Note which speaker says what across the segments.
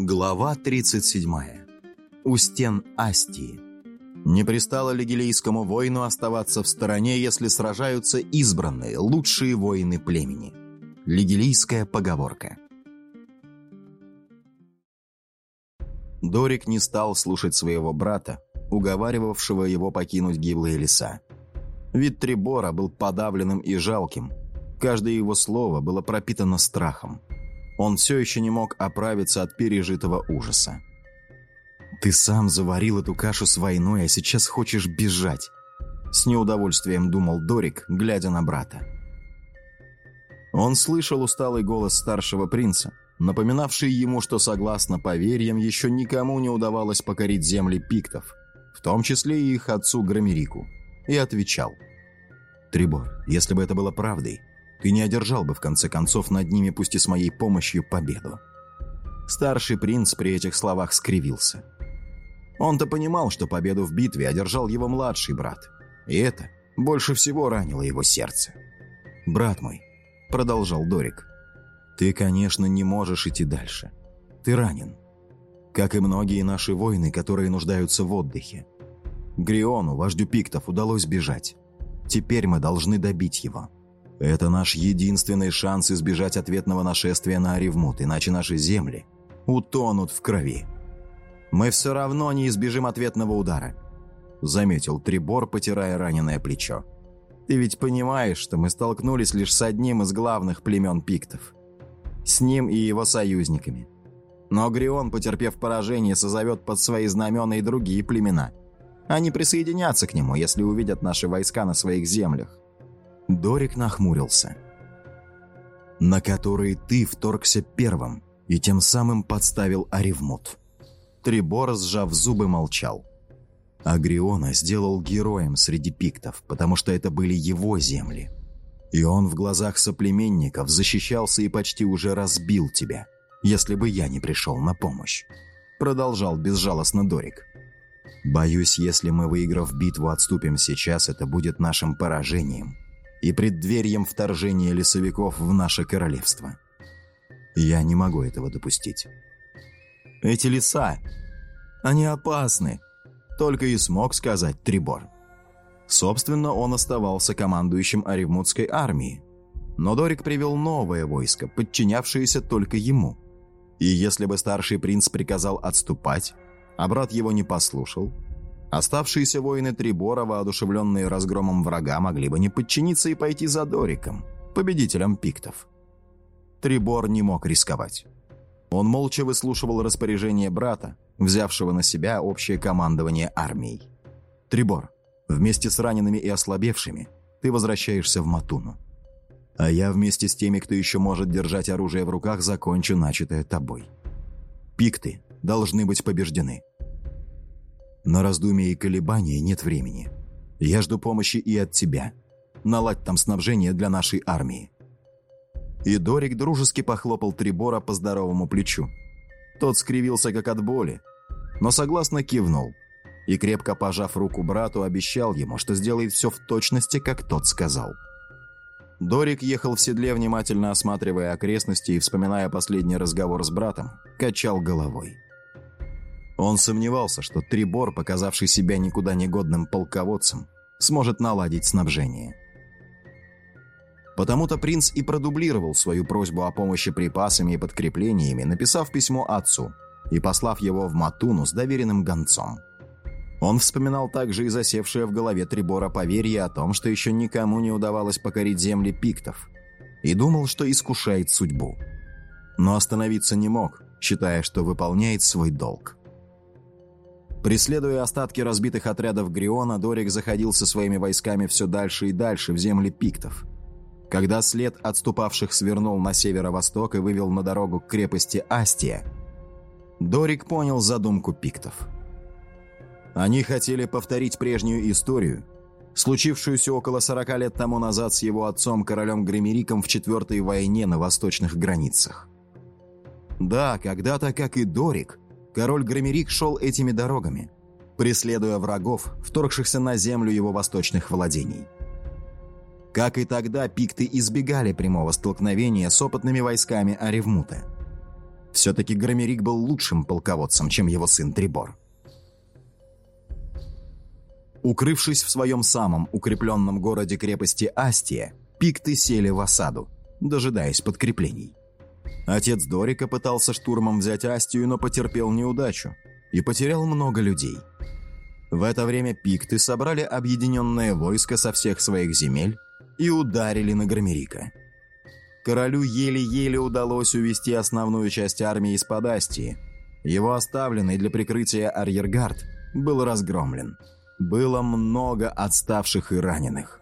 Speaker 1: Глава 37. У стен Астии. Не пристало лигилейскому воину оставаться в стороне, если сражаются избранные, лучшие воины племени. Лигилийская поговорка. Дорик не стал слушать своего брата, уговаривавшего его покинуть гиблые леса. Вид Трибора был подавленным и жалким. Каждое его слово было пропитано страхом. Он все еще не мог оправиться от пережитого ужаса. «Ты сам заварил эту кашу с войной, а сейчас хочешь бежать!» С неудовольствием думал Дорик, глядя на брата. Он слышал усталый голос старшего принца, напоминавший ему, что, согласно поверьям, еще никому не удавалось покорить земли пиктов, в том числе и их отцу Громерику, и отвечал. «Трибор, если бы это было правдой, ты не одержал бы, в конце концов, над ними, пусть и с моей помощью, победу». Старший принц при этих словах скривился. Он-то понимал, что победу в битве одержал его младший брат, и это больше всего ранило его сердце. «Брат мой», — продолжал Дорик, — «ты, конечно, не можешь идти дальше. Ты ранен, как и многие наши воины, которые нуждаются в отдыхе. Гриону, вождю пиктов, удалось бежать. Теперь мы должны добить его. Это наш единственный шанс избежать ответного нашествия на Оревмут, иначе наши земли утонут в крови. Мы все равно не избежим ответного удара», — заметил Трибор, потирая раненое плечо. «Ты ведь понимаешь, что мы столкнулись лишь с одним из главных племен пиктов. С ним и его союзниками. Но Грион, потерпев поражение, созовет под свои знамена и другие племена. Они присоединятся к нему, если увидят наши войска на своих землях. Дорик нахмурился. «На которые ты вторгся первым и тем самым подставил Аревмут». Трибор, сжав зубы, молчал. Агриона сделал героем среди пиктов, потому что это были его земли. И он в глазах соплеменников защищался и почти уже разбил тебя, если бы я не пришел на помощь. Продолжал безжалостно Дорик. Боюсь, если мы, выиграв битву, отступим сейчас, это будет нашим поражением и преддверием вторжения лесовиков в наше королевство. Я не могу этого допустить. Эти леса, они опасны, только и смог сказать Трибор. Собственно, он оставался командующим Оревмутской армией, но Дорик привел новое войско, подчинявшееся только ему. И если бы старший принц приказал отступать, а брат его не послушал, Оставшиеся воины Трибора, воодушевленные разгромом врага, могли бы не подчиниться и пойти за Дориком, победителем пиктов. Трибор не мог рисковать. Он молча выслушивал распоряжение брата, взявшего на себя общее командование армией. «Трибор, вместе с ранеными и ослабевшими ты возвращаешься в Матуну. А я вместе с теми, кто еще может держать оружие в руках, закончу начатое тобой. Пикты должны быть побеждены. На раздумья и колебания нет времени. Я жду помощи и от тебя. Наладь там снабжение для нашей армии». И Дорик дружески похлопал Трибора по здоровому плечу. Тот скривился как от боли, но согласно кивнул и, крепко пожав руку брату, обещал ему, что сделает все в точности, как тот сказал. Дорик ехал в седле, внимательно осматривая окрестности и, вспоминая последний разговор с братом, качал головой. Он сомневался, что Трибор, показавший себя никуда негодным полководцем, сможет наладить снабжение. Потому-то принц и продублировал свою просьбу о помощи припасами и подкреплениями, написав письмо отцу и послав его в Матуну с доверенным гонцом. Он вспоминал также и засевшее в голове Трибора поверье о том, что еще никому не удавалось покорить земли пиктов, и думал, что искушает судьбу. Но остановиться не мог, считая, что выполняет свой долг. Преследуя остатки разбитых отрядов Гриона, Дорик заходил со своими войсками все дальше и дальше в земли пиктов. Когда след отступавших свернул на северо-восток и вывел на дорогу к крепости Астия, Дорик понял задумку пиктов. Они хотели повторить прежнюю историю, случившуюся около 40 лет тому назад с его отцом, королем Гремериком, в Четвертой войне на восточных границах. Да, когда-то, как и Дорик, король Громерик шел этими дорогами, преследуя врагов, вторгшихся на землю его восточных владений. Как и тогда, пикты избегали прямого столкновения с опытными войсками Аревмута. Все-таки Громерик был лучшим полководцем, чем его сын Трибор. Укрывшись в своем самом укрепленном городе-крепости Астия, пикты сели в осаду, дожидаясь подкреплений. Отец Дорика пытался штурмом взять Астию, но потерпел неудачу и потерял много людей. В это время пикты собрали объединенное войско со всех своих земель и ударили на Громерика. Королю еле-еле удалось увести основную часть армии из-под Астии. Его оставленный для прикрытия арьергард был разгромлен. Было много отставших и раненых.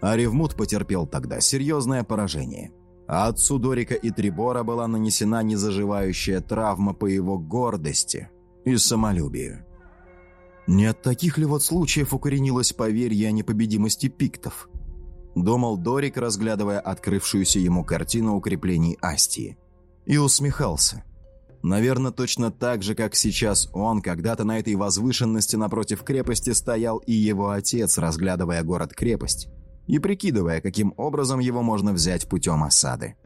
Speaker 1: Аревмут потерпел тогда серьезное поражение. А отцу Дорика и Трибора была нанесена незаживающая травма по его гордости и самолюбию. Не от таких ли вот случаев укоренилось поверье о непобедимости пиктов? Думал Дорик, разглядывая открывшуюся ему картину укреплений Астии. И усмехался. Наверное, точно так же, как сейчас он когда-то на этой возвышенности напротив крепости стоял и его отец, разглядывая город-крепость и прикидывая, каким образом его можно взять путем осады.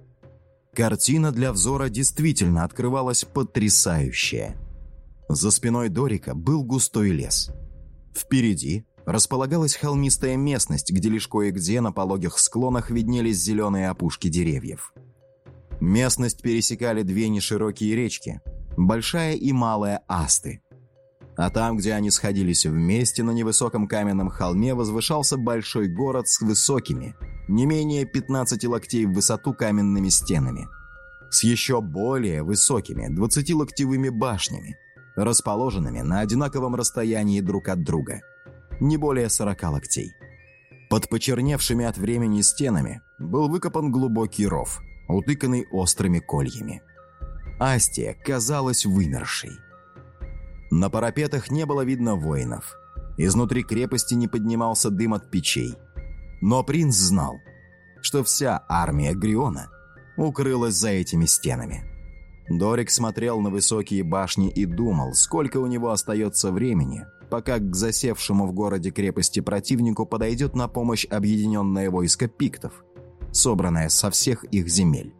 Speaker 1: Картина для взора действительно открывалась потрясающая. За спиной Дорика был густой лес. Впереди располагалась холмистая местность, где лишь кое-где на пологих склонах виднелись зеленые опушки деревьев. Местность пересекали две неширокие речки, большая и малая Асты. А там, где они сходились вместе, на невысоком каменном холме возвышался большой город с высокими, не менее 15 локтей в высоту каменными стенами, с еще более высокими 20-локтевыми башнями, расположенными на одинаковом расстоянии друг от друга, не более 40 локтей. Под почерневшими от времени стенами был выкопан глубокий ров, утыканный острыми кольями. Астия казалась вымершей. На парапетах не было видно воинов. Изнутри крепости не поднимался дым от печей. Но принц знал, что вся армия Гриона укрылась за этими стенами. Дорик смотрел на высокие башни и думал, сколько у него остается времени, пока к засевшему в городе крепости противнику подойдет на помощь объединенное войско пиктов, собранное со всех их земель.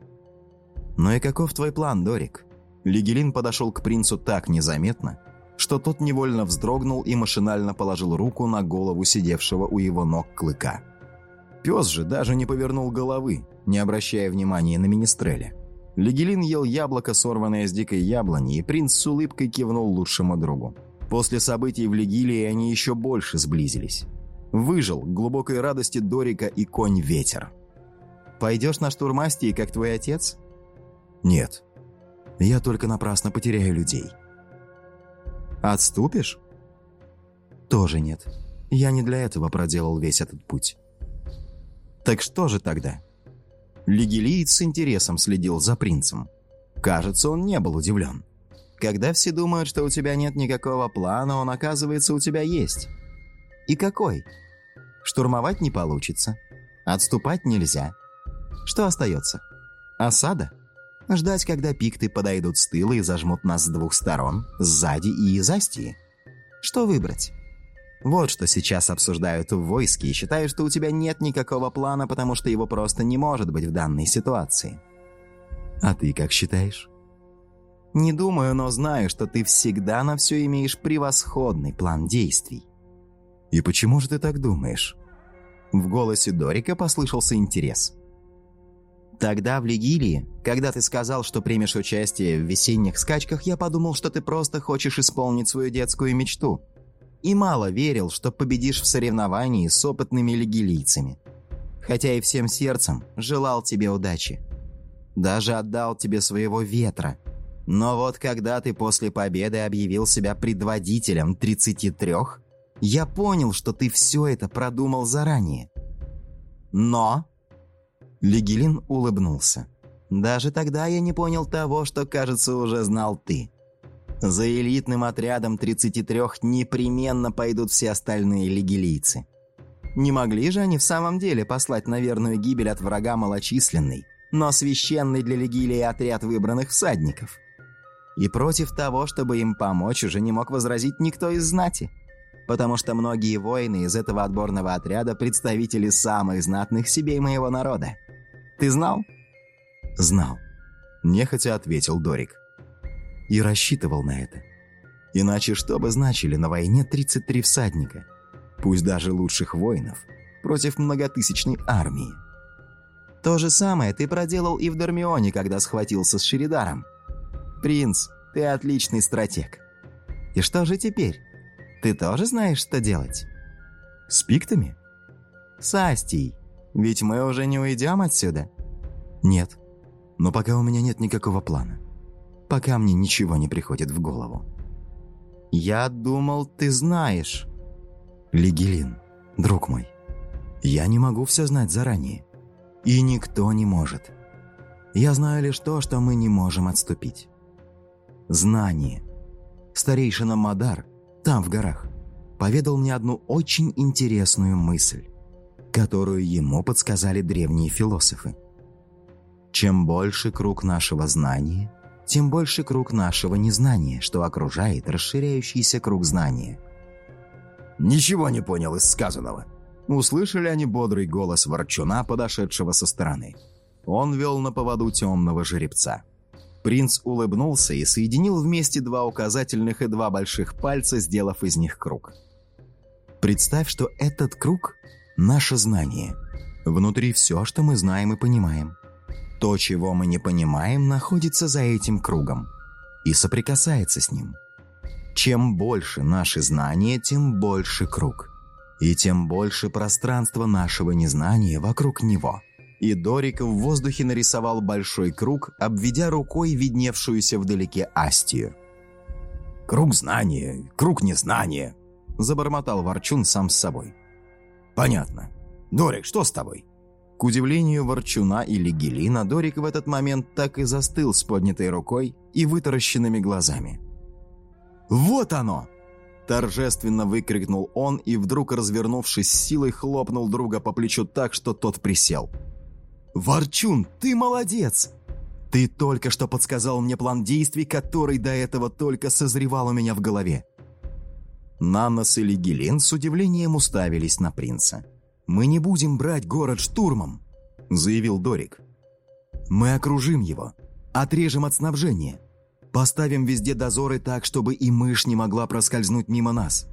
Speaker 1: «Ну и каков твой план, Дорик?» Лигелин подошел к принцу так незаметно, что тот невольно вздрогнул и машинально положил руку на голову сидевшего у его ног клыка. Пес же даже не повернул головы, не обращая внимания на Министреля. Легелин ел яблоко, сорванное с дикой яблони, и принц с улыбкой кивнул лучшему другу. После событий в Легилии они еще больше сблизились. Выжил к глубокой радости Дорика и конь Ветер. «Пойдешь на штурм Астии, как твой отец?» «Нет. Я только напрасно потеряю людей». Отступишь? Тоже нет. Я не для этого проделал весь этот путь. Так что же тогда? Лигелиец с интересом следил за принцем. Кажется, он не был удивлен. Когда все думают, что у тебя нет никакого плана, он, оказывается, у тебя есть. И какой? Штурмовать не получится. Отступать нельзя. Что остается? Осада? Ждать, когда пикты подойдут с тыла и зажмут нас с двух сторон, сзади и из Астии. Что выбрать? Вот что сейчас обсуждают в войске и считают, что у тебя нет никакого плана, потому что его просто не может быть в данной ситуации. А ты как считаешь? Не думаю, но знаю, что ты всегда на все имеешь превосходный план действий. И почему же ты так думаешь? В голосе Дорика послышался интерес. Тогда, в Легилии, когда ты сказал, что примешь участие в весенних скачках, я подумал, что ты просто хочешь исполнить свою детскую мечту. И мало верил, что победишь в соревновании с опытными легилийцами. Хотя и всем сердцем желал тебе удачи. Даже отдал тебе своего ветра. Но вот когда ты после победы объявил себя предводителем 33, я понял, что ты все это продумал заранее. Но Легелин улыбнулся. «Даже тогда я не понял того, что, кажется, уже знал ты. За элитным отрядом 33 непременно пойдут все остальные легилийцы. Не могли же они в самом деле послать на верную гибель от врага малочисленный, но священный для легилии отряд выбранных всадников? И против того, чтобы им помочь, уже не мог возразить никто из знати, потому что многие воины из этого отборного отряда представители самых знатных себе моего народа. Ты знал?» «Знал», – нехотя ответил Дорик. и рассчитывал на это. Иначе что бы значили на войне 33 всадника, пусть даже лучших воинов, против многотысячной армии? То же самое ты проделал и в Дармионе, когда схватился с Шеридаром. Принц, ты отличный стратег. И что же теперь? Ты тоже знаешь, что делать? С пиктами? С Астией. Ведь мы уже не уйдем отсюда. Нет. Но пока у меня нет никакого плана. Пока мне ничего не приходит в голову. Я думал, ты знаешь. Лигелин, друг мой, я не могу все знать заранее. И никто не может. Я знаю лишь то, что мы не можем отступить. Знание. Старейшина Мадар, там, в горах, поведал мне одну очень интересную мысль, которую ему подсказали древние философы. Чем больше круг нашего знания, тем больше круг нашего незнания, что окружает расширяющийся круг знания.
Speaker 2: «Ничего не понял из сказанного»,
Speaker 1: Услышали они бодрый голос ворчуна, подошедшего со стороны. Он вел на поводу темного жеребца. Принц улыбнулся и соединил вместе два указательных и два больших пальца, сделав из них круг. Представь, что этот круг – наше знание. Внутри все, что мы знаем и понимаем. То, чего мы не понимаем, находится за этим кругом и соприкасается с ним. Чем больше наши знания, тем больше круг – и тем больше пространства нашего незнания вокруг него. И Дорик в воздухе нарисовал большой круг, обведя рукой видневшуюся вдалеке Астию.
Speaker 2: «Круг знания, круг незнания», – забормотал Ворчун сам с собой. «Понятно. Дорик, что с тобой?»
Speaker 1: К удивлению Ворчуна или Гелина, Дорик в этот момент так и застыл с поднятой рукой и вытаращенными глазами. «Вот оно!» Торжественно выкрикнул он и вдруг, развернувшись силой, хлопнул друга по плечу так, что тот присел. «Ворчун, ты молодец! Ты только что подсказал мне план действий, который до этого только созревал у меня в голове». Нанос и Лигелин с удивлением уставились на принца. «Мы не будем брать город штурмом», — заявил Дорик. «Мы окружим его, отрежем от снабжения, Поставим везде дозоры так, чтобы и мышь не могла проскользнуть мимо нас.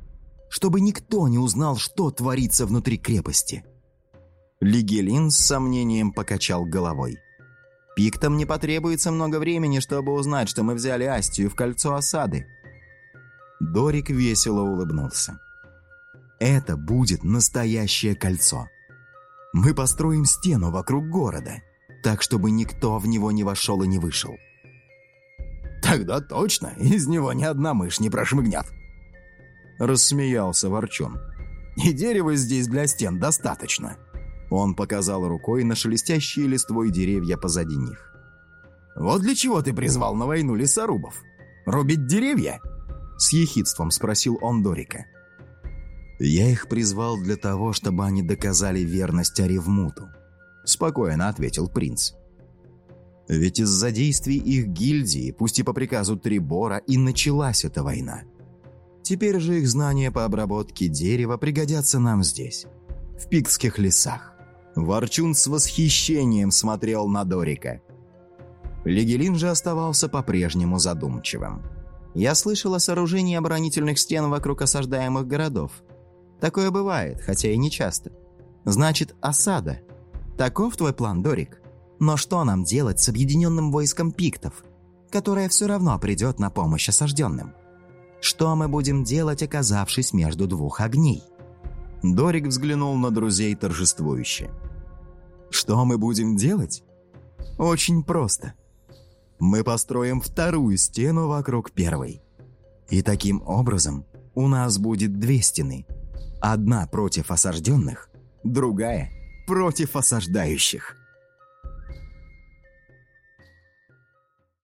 Speaker 1: Чтобы никто не узнал, что творится внутри крепости». Лигелин с сомнением покачал головой. «Пиктам не потребуется много времени, чтобы узнать, что мы взяли Астию в кольцо осады». Дорик весело улыбнулся. «Это будет настоящее кольцо. Мы построим стену вокруг города, так, чтобы никто в него не вошел и не вышел.
Speaker 2: Тогда точно из него ни одна мышь не прошмыгнет.
Speaker 1: Рассмеялся Ворчун.
Speaker 2: И дерева здесь для стен достаточно.
Speaker 1: Он показал рукой на шелестящие листвой деревья позади них.
Speaker 2: «Вот для чего ты призвал на войну лесорубов? Рубить деревья?»
Speaker 1: С ехидством спросил он Дорика. «Я их призвал для того, чтобы они доказали верность Аревмуту», спокойно ответил принц. Ведь из-за действий их гильдии, пусть и по приказу Трибора, и началась эта война. Теперь же их знания по обработке дерева пригодятся нам здесь, в Пикских лесах. Ворчун с восхищением смотрел на Дорика. Легелин же оставался по-прежнему задумчивым. «Я слышал о сооружении оборонительных стен вокруг осаждаемых городов. Такое бывает, хотя и не часто. Значит, осада. Таков твой план, Дорик?» Но что нам делать с объединенным войском пиктов, которое все равно придет на помощь осажденным? Что мы будем делать, оказавшись между двух огней?» Дорик взглянул на друзей торжествующе. «Что мы будем делать? Очень просто. Мы построим вторую стену вокруг первой. И таким образом у нас будет две стены. Одна против осажденных, другая против осаждающих».